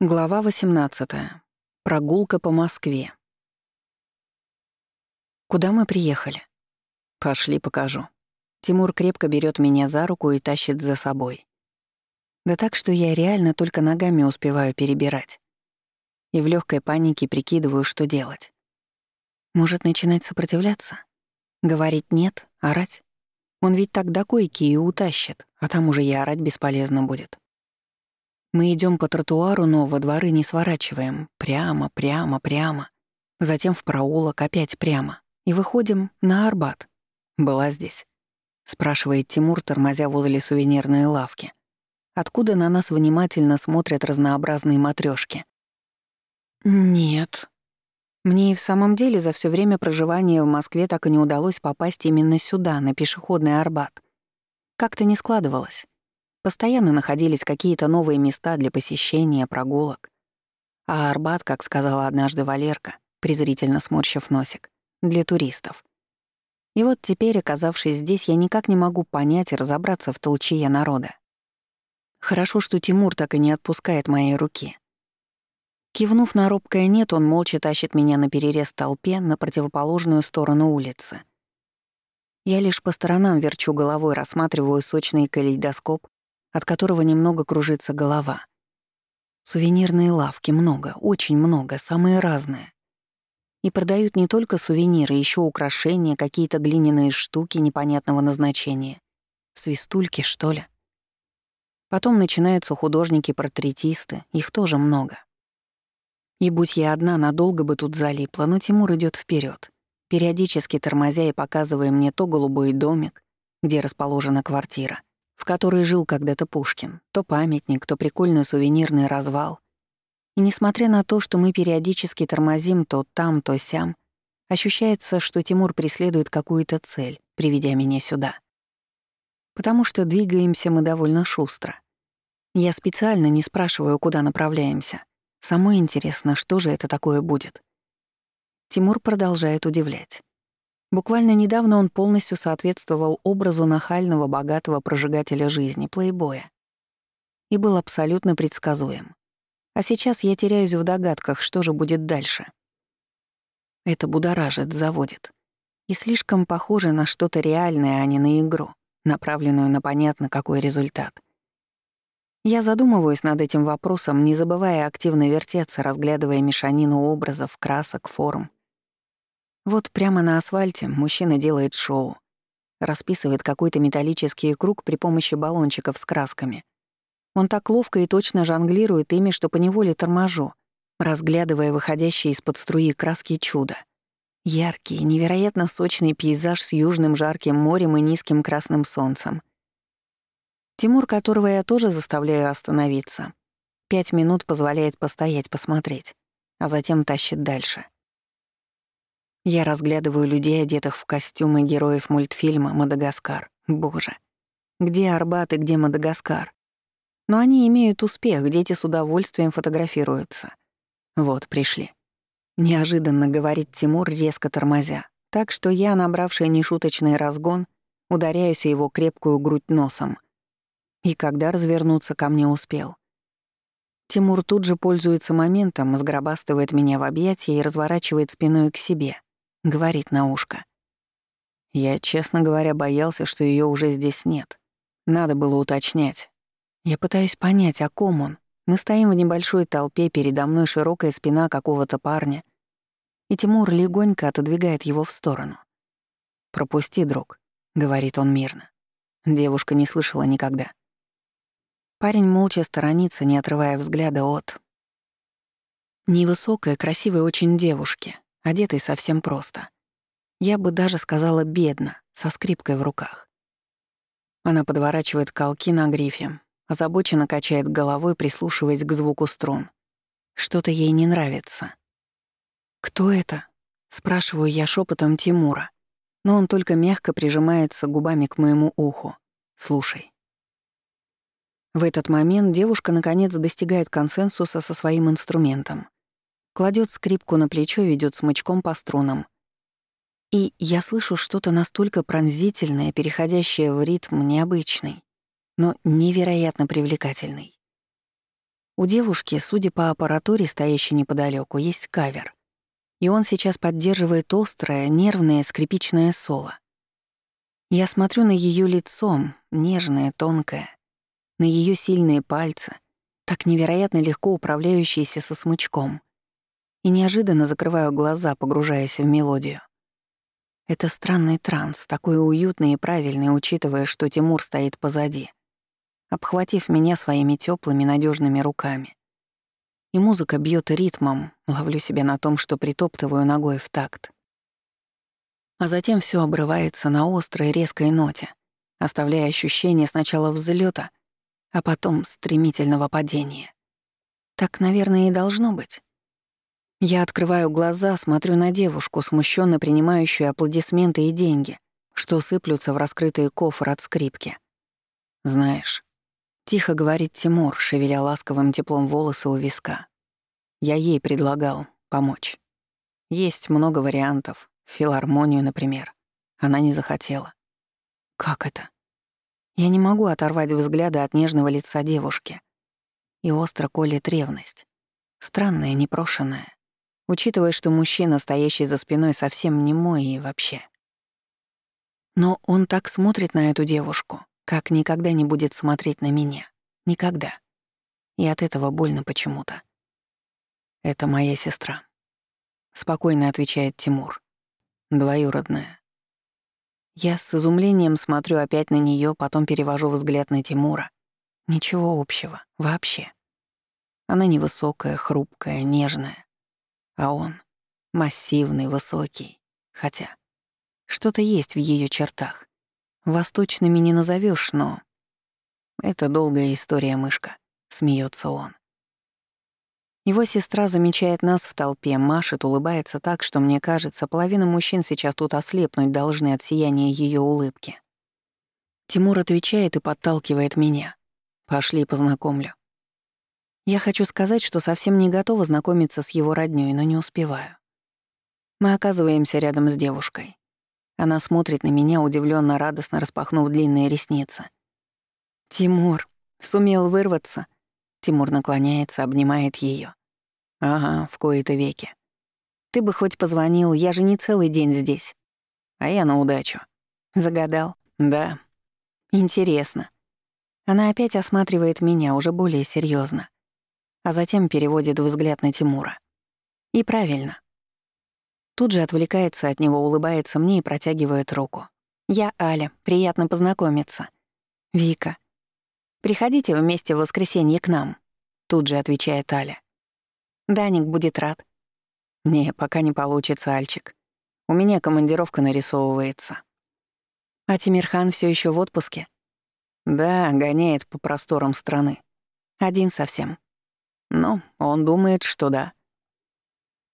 Глава 18. Прогулка по Москве. Куда мы приехали? Пошли, покажу. Тимур крепко берет меня за руку и тащит за собой. Да так, что я реально только ногами успеваю перебирать. И в легкой панике прикидываю, что делать. Может, начинать сопротивляться? Говорить «нет», орать? Он ведь так до койки и утащит, а там уже и орать бесполезно будет. Мы идем по тротуару, но во дворы не сворачиваем. Прямо, прямо, прямо. Затем в проулок, опять прямо. И выходим на Арбат. «Была здесь?» — спрашивает Тимур, тормозя возле сувенирной лавки. Откуда на нас внимательно смотрят разнообразные матрешки. «Нет», мне и в самом деле за все время проживания в Москве так и не удалось попасть именно сюда, на пешеходный Арбат. Как-то не складывалось. Постоянно находились какие-то новые места для посещения, прогулок. А Арбат, как сказала однажды Валерка, презрительно сморщив носик, для туристов. И вот теперь, оказавшись здесь, я никак не могу понять и разобраться в толчье народа. Хорошо, что Тимур так и не отпускает моей руки. Кивнув на робкое «нет», он молча тащит меня на перерез толпе на противоположную сторону улицы. Я лишь по сторонам верчу головой, рассматриваю сочный калейдоскоп от которого немного кружится голова. Сувенирные лавки много, очень много, самые разные. И продают не только сувениры, еще украшения, какие-то глиняные штуки непонятного назначения. Свистульки, что ли? Потом начинаются художники-портретисты, их тоже много. И будь я одна, надолго бы тут залипла, но Тимур идет вперед, периодически тормозя и показывая мне то голубой домик, где расположена квартира, в которой жил когда-то Пушкин, то памятник, то прикольный сувенирный развал. И несмотря на то, что мы периодически тормозим то там, то сям, ощущается, что Тимур преследует какую-то цель, приведя меня сюда. Потому что двигаемся мы довольно шустро. Я специально не спрашиваю, куда направляемся. Самое интересно, что же это такое будет. Тимур продолжает удивлять. Буквально недавно он полностью соответствовал образу нахального, богатого прожигателя жизни, плейбоя. И был абсолютно предсказуем. А сейчас я теряюсь в догадках, что же будет дальше. Это будоражит, заводит. И слишком похоже на что-то реальное, а не на игру, направленную на понятно какой результат. Я задумываюсь над этим вопросом, не забывая активно вертеться, разглядывая мешанину образов, красок, форм, вот прямо на асфальте мужчина делает шоу. Расписывает какой-то металлический круг при помощи баллончиков с красками. Он так ловко и точно жонглирует ими, что поневоле торможу, разглядывая выходящие из-под струи краски чудо. Яркий, невероятно сочный пейзаж с южным жарким морем и низким красным солнцем. Тимур, которого я тоже заставляю остановиться, пять минут позволяет постоять, посмотреть, а затем тащит дальше. Я разглядываю людей, одетых в костюмы героев мультфильма «Мадагаскар». Боже. Где Арбат и где Мадагаскар? Но они имеют успех, дети с удовольствием фотографируются. Вот, пришли. Неожиданно говорит Тимур, резко тормозя. Так что я, набравшая нешуточный разгон, ударяюсь о его крепкую грудь носом. И когда развернуться ко мне успел. Тимур тут же пользуется моментом, сгробастывает меня в объятия и разворачивает спиной к себе говорит на ушко. Я, честно говоря, боялся, что ее уже здесь нет. Надо было уточнять. Я пытаюсь понять, о ком он. Мы стоим в небольшой толпе, передо мной широкая спина какого-то парня, и Тимур легонько отодвигает его в сторону. «Пропусти, друг», — говорит он мирно. Девушка не слышала никогда. Парень молча сторонится, не отрывая взгляда от... Невысокой, красивой очень девушки, одетый совсем просто. Я бы даже сказала бедно, со скрипкой в руках. Она подворачивает колки на грифе, озабоченно качает головой, прислушиваясь к звуку струн. Что-то ей не нравится. «Кто это?» — спрашиваю я шепотом Тимура, но он только мягко прижимается губами к моему уху. «Слушай». В этот момент девушка наконец достигает консенсуса со своим инструментом кладет скрипку на плечо, ведет смычком по струнам. И я слышу что-то настолько пронзительное, переходящее в ритм необычный, но невероятно привлекательный. У девушки, судя по аппаратуре, стоящей неподалеку, есть кавер. И он сейчас поддерживает острое, нервное, скрипичное соло. Я смотрю на ее лицо, нежное, тонкое, на ее сильные пальцы, так невероятно легко управляющиеся со смычком, и неожиданно закрываю глаза, погружаясь в мелодию. Это странный транс, такой уютный и правильный, учитывая, что Тимур стоит позади, обхватив меня своими теплыми, надежными руками. И музыка бьет ритмом, ловлю себя на том, что притоптываю ногой в такт. А затем все обрывается на острой резкой ноте, оставляя ощущение сначала взлета, а потом стремительного падения. Так, наверное, и должно быть. Я открываю глаза, смотрю на девушку, смущенно принимающую аплодисменты и деньги, что сыплются в раскрытый кофр от скрипки. «Знаешь», — тихо говорит Тимур, шевеля ласковым теплом волосы у виска. «Я ей предлагал помочь. Есть много вариантов, филармонию, например. Она не захотела». «Как это?» Я не могу оторвать взгляда от нежного лица девушки. И остро колет ревность. Странная, непрошенная учитывая, что мужчина, стоящий за спиной, совсем не мой и вообще. Но он так смотрит на эту девушку, как никогда не будет смотреть на меня. Никогда. И от этого больно почему-то. «Это моя сестра», — спокойно отвечает Тимур. «Двоюродная». Я с изумлением смотрю опять на нее, потом перевожу взгляд на Тимура. Ничего общего, вообще. Она невысокая, хрупкая, нежная. А он массивный, высокий. Хотя что-то есть в ее чертах. Восточными не назовешь, но... Это долгая история, мышка, смеется он. Его сестра замечает нас в толпе, машет, улыбается так, что мне кажется, половина мужчин сейчас тут ослепнуть должны от сияния ее улыбки. Тимур отвечает и подталкивает меня. «Пошли, познакомлю». Я хочу сказать, что совсем не готова знакомиться с его роднёй, но не успеваю. Мы оказываемся рядом с девушкой. Она смотрит на меня, удивленно радостно распахнув длинные ресницы. «Тимур, сумел вырваться?» Тимур наклоняется, обнимает ее. «Ага, в кои-то веки. Ты бы хоть позвонил, я же не целый день здесь. А я на удачу. Загадал? Да. Интересно. Она опять осматривает меня уже более серьезно а затем переводит взгляд на Тимура. И правильно. Тут же отвлекается от него, улыбается мне и протягивает руку. «Я Аля, приятно познакомиться». «Вика». «Приходите вместе в воскресенье к нам», — тут же отвечает Аля. «Даник будет рад». «Не, пока не получится, Альчик. У меня командировка нарисовывается». «А Тимирхан все еще в отпуске?» «Да, гоняет по просторам страны. Один совсем». Ну, он думает, что да.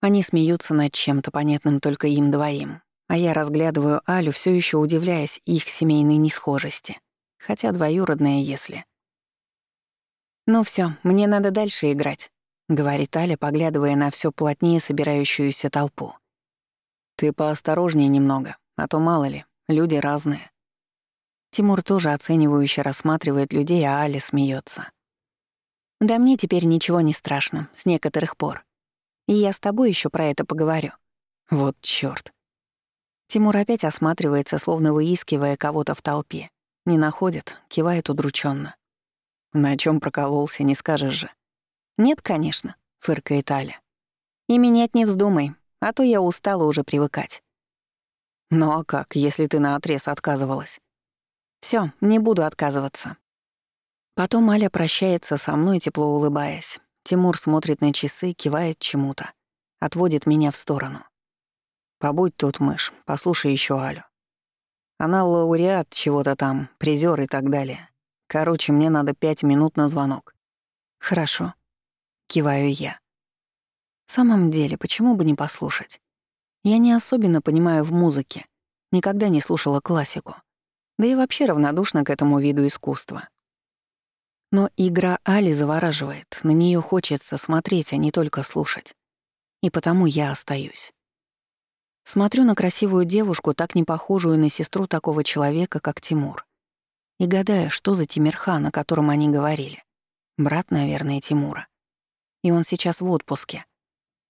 Они смеются над чем-то понятным только им двоим, а я разглядываю Алю, все еще удивляясь их семейной несхожести. Хотя двоюродная, если. «Ну все, мне надо дальше играть», — говорит Аля, поглядывая на все плотнее собирающуюся толпу. «Ты поосторожнее немного, а то мало ли, люди разные». Тимур тоже оценивающе рассматривает людей, а Аля смеется. Да мне теперь ничего не страшно, с некоторых пор. И я с тобой еще про это поговорю. Вот чёрт. Тимур опять осматривается, словно выискивая кого-то в толпе. Не находит, кивает удрученно. На чем прокололся, не скажешь же. Нет, конечно, фыркает Аля. И менять не вздумай, а то я устала уже привыкать. Ну а как, если ты наотрез отказывалась? Все, не буду отказываться. Потом Аля прощается со мной, тепло улыбаясь. Тимур смотрит на часы, кивает чему-то. Отводит меня в сторону. «Побудь тут, мышь, послушай еще Алю. Она лауреат чего-то там, призер и так далее. Короче, мне надо пять минут на звонок». «Хорошо», — киваю я. В самом деле, почему бы не послушать? Я не особенно понимаю в музыке, никогда не слушала классику. Да и вообще равнодушна к этому виду искусства. Но игра Али завораживает, на нее хочется смотреть, а не только слушать. И потому я остаюсь. Смотрю на красивую девушку, так не похожую на сестру такого человека, как Тимур. И гадаю, что за Тимирхан, о котором они говорили. Брат, наверное, Тимура. И он сейчас в отпуске.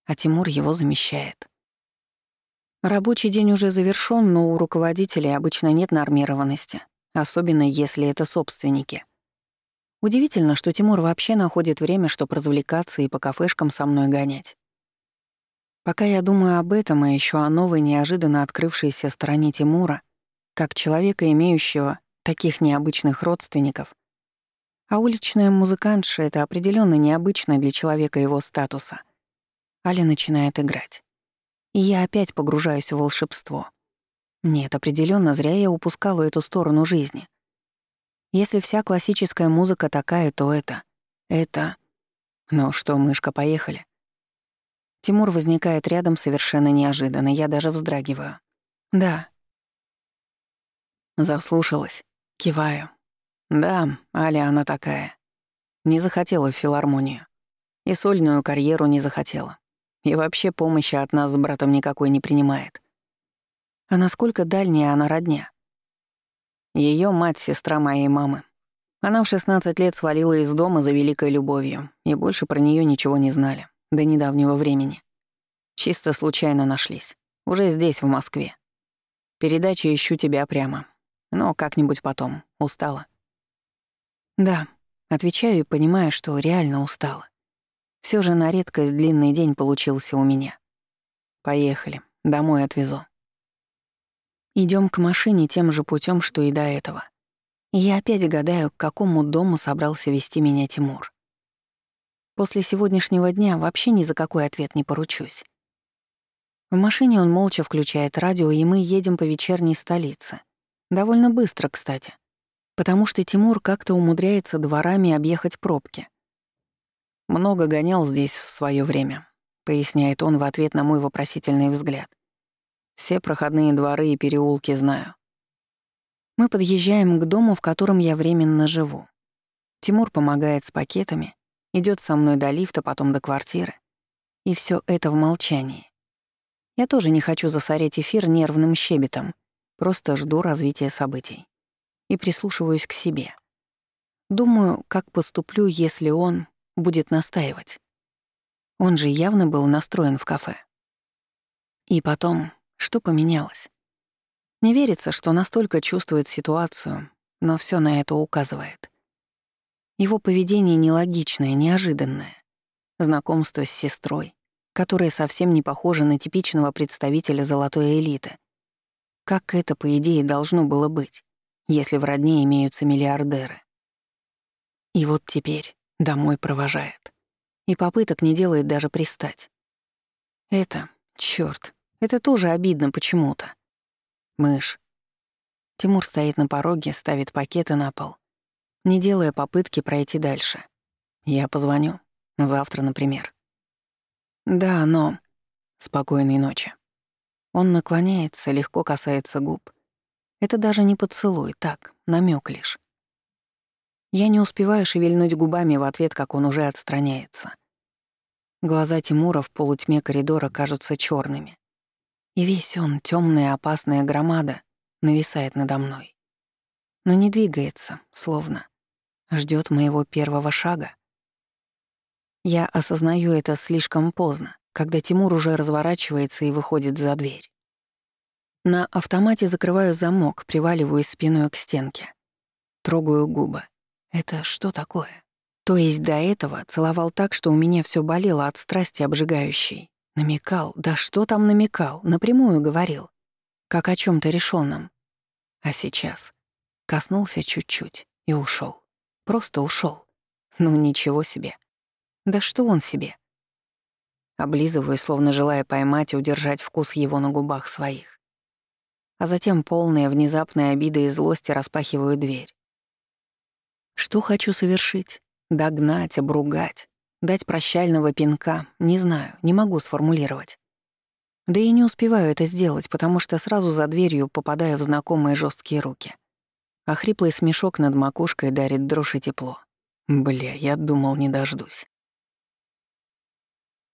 А Тимур его замещает. Рабочий день уже завершён, но у руководителей обычно нет нормированности, особенно если это собственники. Удивительно, что Тимур вообще находит время, чтобы развлекаться и по кафешкам со мной гонять. Пока я думаю об этом и еще о новой неожиданно открывшейся стороне Тимура, как человека, имеющего таких необычных родственников, а уличная музыкантша — это определенно необычно для человека его статуса. Аля начинает играть. И я опять погружаюсь в волшебство. Нет, определенно зря я упускала эту сторону жизни. Если вся классическая музыка такая, то это... Это... Ну что, мышка, поехали. Тимур возникает рядом совершенно неожиданно, я даже вздрагиваю. «Да». Заслушалась. Киваю. Да, Аля она такая. Не захотела в филармонию. И сольную карьеру не захотела. И вообще помощи от нас с братом никакой не принимает. А насколько дальняя она родня? Ее мать — сестра моей мамы. Она в 16 лет свалила из дома за великой любовью, и больше про нее ничего не знали, до недавнего времени. Чисто случайно нашлись. Уже здесь, в Москве. Передача «Ищу тебя» прямо. Но как-нибудь потом. Устала. Да, отвечаю и понимаю, что реально устала. Все же на редкость длинный день получился у меня. Поехали, домой отвезу. Идем к машине тем же путем, что и до этого. Я опять гадаю, к какому дому собрался вести меня Тимур. После сегодняшнего дня вообще ни за какой ответ не поручусь. В машине он молча включает радио, и мы едем по вечерней столице. Довольно быстро, кстати потому что Тимур как-то умудряется дворами объехать пробки. «Много гонял здесь в свое время», — поясняет он в ответ на мой вопросительный взгляд. «Все проходные дворы и переулки знаю». Мы подъезжаем к дому, в котором я временно живу. Тимур помогает с пакетами, идет со мной до лифта, потом до квартиры. И все это в молчании. Я тоже не хочу засорять эфир нервным щебетом, просто жду развития событий и прислушиваюсь к себе. Думаю, как поступлю, если он будет настаивать. Он же явно был настроен в кафе. И потом, что поменялось? Не верится, что настолько чувствует ситуацию, но все на это указывает. Его поведение нелогичное, неожиданное. Знакомство с сестрой, которая совсем не похожа на типичного представителя золотой элиты. Как это, по идее, должно было быть? если в родне имеются миллиардеры. И вот теперь домой провожает. И попыток не делает даже пристать. Это, чёрт, это тоже обидно почему-то. Мышь. Тимур стоит на пороге, ставит пакеты на пол, не делая попытки пройти дальше. Я позвоню. Завтра, например. Да, но... Спокойной ночи. Он наклоняется, легко касается губ, это даже не поцелуй, так, намек лишь. Я не успеваю шевельнуть губами в ответ, как он уже отстраняется. Глаза Тимура в полутьме коридора кажутся черными. И весь он, темная опасная громада, нависает надо мной. Но не двигается, словно. ждет моего первого шага. Я осознаю это слишком поздно, когда Тимур уже разворачивается и выходит за дверь. На автомате закрываю замок, приваливаюсь спиной к стенке. Трогаю губы. Это что такое? То есть до этого целовал так, что у меня все болело от страсти обжигающей. Намекал, да что там намекал, напрямую говорил. Как о чем то решенном. А сейчас коснулся чуть-чуть и ушел. Просто ушел. Ну ничего себе. Да что он себе? Облизываю, словно желая поймать и удержать вкус его на губах своих а затем полные внезапной обиды и злости распахиваю дверь. Что хочу совершить? Догнать, обругать, дать прощального пинка? Не знаю, не могу сформулировать. Да и не успеваю это сделать, потому что сразу за дверью попадаю в знакомые жесткие руки. А хриплый смешок над макушкой дарит дрожь и тепло. Бля, я думал, не дождусь.